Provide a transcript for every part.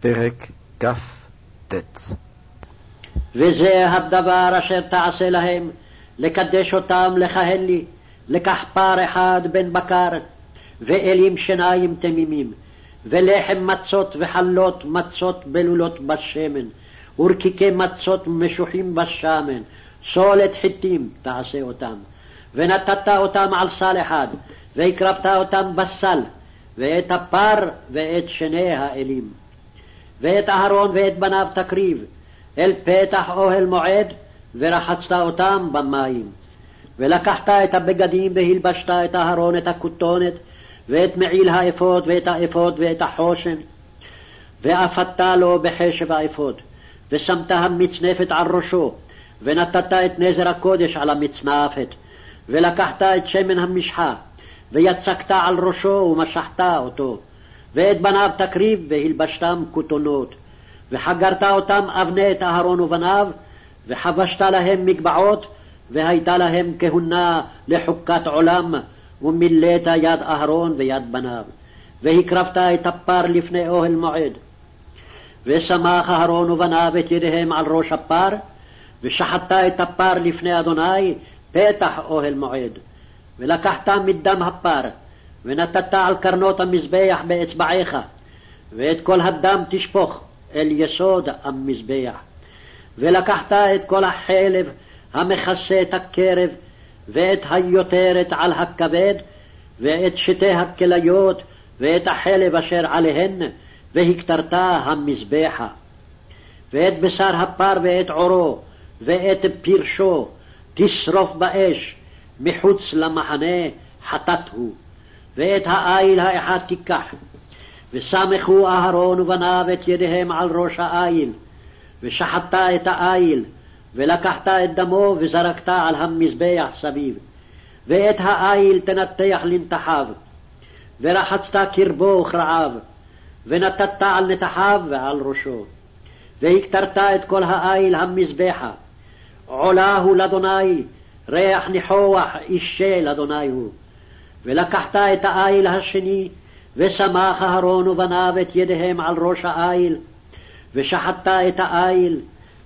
פרק כ"ט וזה הדבר אשר תעשה להם, לקדש אותם לכהן לי, לקח פר אחד בן בקר, ואלים שיניים תמימים, ולחם מצות וחלות מצות בלולות בשמן, ורקיקי מצות משוחים בשמן, סולת חיטים תעשה אותם. ונתת אותם על סל אחד, והקרבת אותם בסל, ואת הפר ואת שני האילים. ואת אהרון ואת בניו תקריב, אל פתח אוהל מועד, ורחצת אותם במים. ולקחת את הבגדים והלבשת את אהרון את הכותונת, ואת מעיל האפוד, ואת האפוד, ואת החושן, ואפדת לו בחשב האפוד, ושמת המצנפת על ראשו, ונתת את נזר הקודש על המצנפת, ולקחת את שמן המשחה, ויצקת על ראשו ומשחת אותו, ואת בניו תקריב והלבשתם כותונות, וחגרת אותם אבני את אהרון ובניו, וחבשת להם מגבעות, והייתה להם כהונה לחוקת עולם, ומילאת יד אהרון ויד בניו, והקרבת את הפר לפני אוהל מועד. ושמח אהרון ובניו את ידיהם על ראש הפר, ושחטת את הפר לפני אדוני פתח אוהל מועד. ולקחת מדם הפר, ונתת על קרנות המזבח באצבעיך, ואת כל הדם תשפוך אל יסוד המזבח. ולקחת את כל החלב המכסה את הקרב, ואת היותרת על הכבד, ואת שתי הכליות, ואת החלב אשר עליהן, והקטרת המזבחה. ואת בשר הפר ואת עורו, ואת פרשו, תשרוף באש, מחוץ למחנה חטאת הוא. ואת האיל האחד תיקח, וסמכו אהרון ובניו את ידיהם על ראש האיל, ושחטת את האיל, ולקחת את דמו וזרקת על המזבח סביב. ואת האיל תנתח לנתחיו, ורחצת קרבו וכרעיו, ונתת על נתחיו ועל ראשו. והקטרת את כל האיל המזבחה, עולה הוא לאדוני, ריח ניחוח אישה לאדוני הוא. ולקחת את האיל השני, ושמח אהרון ובניו את ידיהם על ראש האיל, ושחטת את האיל,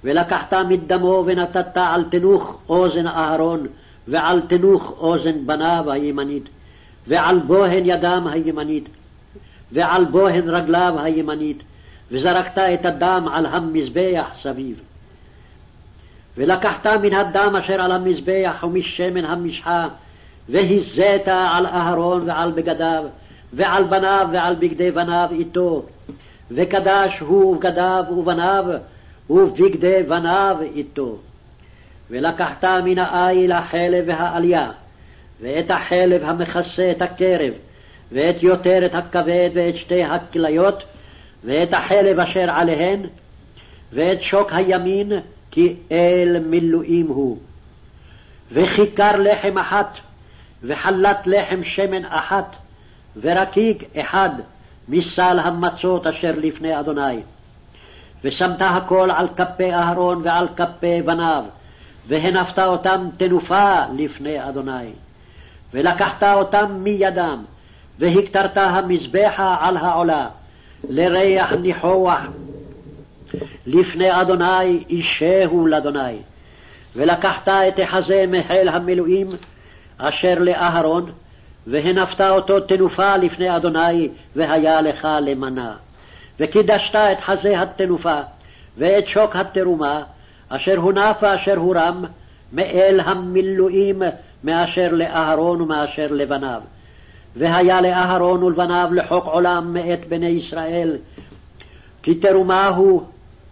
ולקחת מדמו ונתת על תנוך אוזן אהרון, ועל תנוך אוזן בניו הימנית, ועל בוהן ידם הימנית, ועל בוהן רגליו הימנית, וזרקת את הדם על המזבח סביב. ולקחת מן הדם אשר על המזבח ומשמן המשחה, והזית על אהרון ועל בגדיו, ועל בניו ועל בגדי בניו איתו, וקדש הוא בגדיו ובניו, ובגדי בניו איתו. ולקחת מן האיל החלב והעלייה, ואת החלב המכסה את הקרב, ואת יותרת הכבד ואת שתי הכליות, ואת החלב אשר עליהן, ואת שוק הימין, כי אל מילואים הוא. וכיכר לחם אחת, וחלת לחם שמן אחת, ורקיק אחד מסל המצות אשר לפני אדוני. ושמת הכל על כפי אהרון ועל כפי בניו, והנפת אותם תנופה לפני אדוני. ולקחת אותם מידם, והקטרת המזבחה על העולה, לריח ניחוח לפני אדוני אישהו לאדוני. ולקחת את החזה מחיל המילואים אשר לאהרון, והנפת אותו תנופה לפני אדוני, והיה לך למנה. וקידשת את חזה התנופה, ואת שוק התרומה, אשר הונף ואשר הורם, מאל המילואים מאשר לאהרון ומאשר לבניו. והיה לאהרון ולבניו לחוק עולם מאת בני ישראל, כי תרומה הוא,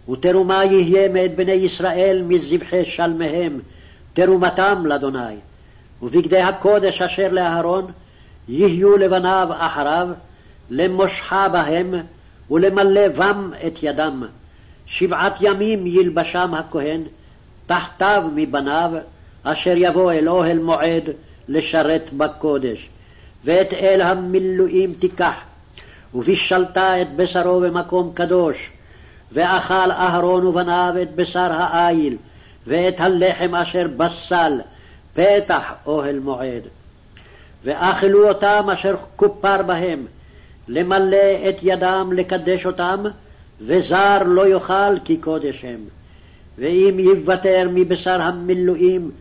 ותרומה יהיה מאת בני ישראל מזבחי שלמיהם, תרומתם לאדוני. ובגדי הקודש אשר לאהרון יהיו לבניו אחריו, למושכה בהם ולמלא בם את ידם. שבעת ימים ילבשם הכהן, תחתיו מבניו, אשר יבוא אל אוהל מועד לשרת בקודש. ואת אל המילואים תיקח, ובישלת את בשרו במקום קדוש, ואכל אהרון ובניו את בשר האיל, ואת הלחם אשר בסל, פתח אוהל מועד. ואכלו אותם אשר כופר בהם, למלא את ידם לקדש אותם, וזר לא יאכל כי קודש הם. ואם יוותר מבשר המילואים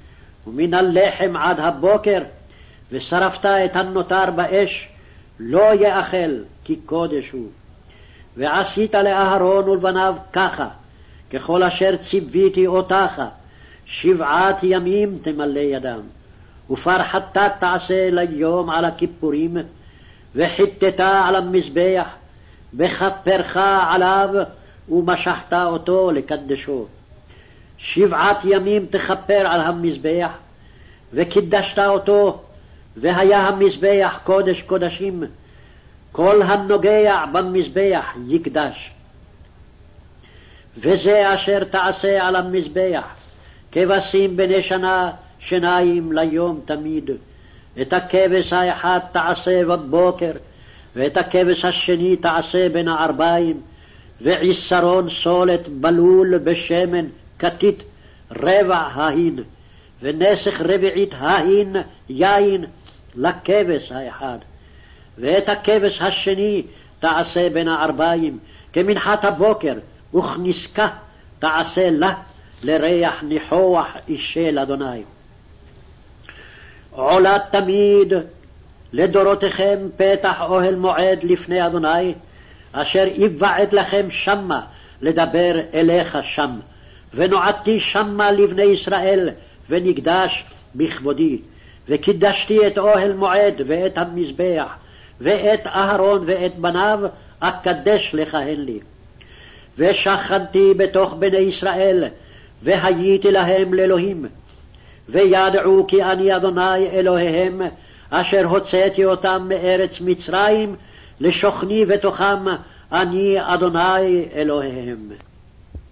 ומן הלחם עד הבוקר, ושרפת את הנותר באש, לא יאכל כי קודש הוא. ועשית לאהרון ולבניו ככה, ככל אשר ציוויתי אותך, שבעת ימים תמלא ידם. ופרחתה תעשה ליום על הכיפורים, וחיטטה על המזבח, וכפרך עליו, ומשחת אותו לקדשו. שבעת ימים תכפר על המזבח, וקידשת אותו, והיה המזבח קודש קודשים, כל הנוגע במזבח יקדש. וזה אשר תעשה על המזבח, כבשים בני שנה שניים ליום תמיד. את הכבש האחד תעשה בבוקר, ואת הכבש השני תעשה בין הערביים, ועשרון סולת בלול בשמן כתית רבע ההין, ונסך רביעית ההין יין לכבש האחד. ואת הכבש השני תעשה בין הערביים, כמנחת הבוקר, וכנסקה תעשה לה לריח ניחוח אישי לאדוני. עולה תמיד לדורותיכם פתח אוהל מועד לפני אדוני, אשר יבעט לכם שמה לדבר אליך שם. ונועדתי שמה לבני ישראל, ונקדש בכבודי. וקידשתי את אוהל מועד ואת המזבח, ואת אהרון ואת בניו, אקדש לכהן לי. ושכנתי בתוך בני ישראל, והייתי להם לאלוהים. וידעו כי אני אדוני אלוהיהם, אשר הוצאתי אותם מארץ מצרים, לשוכני בתוכם, אני אדוני אלוהיהם.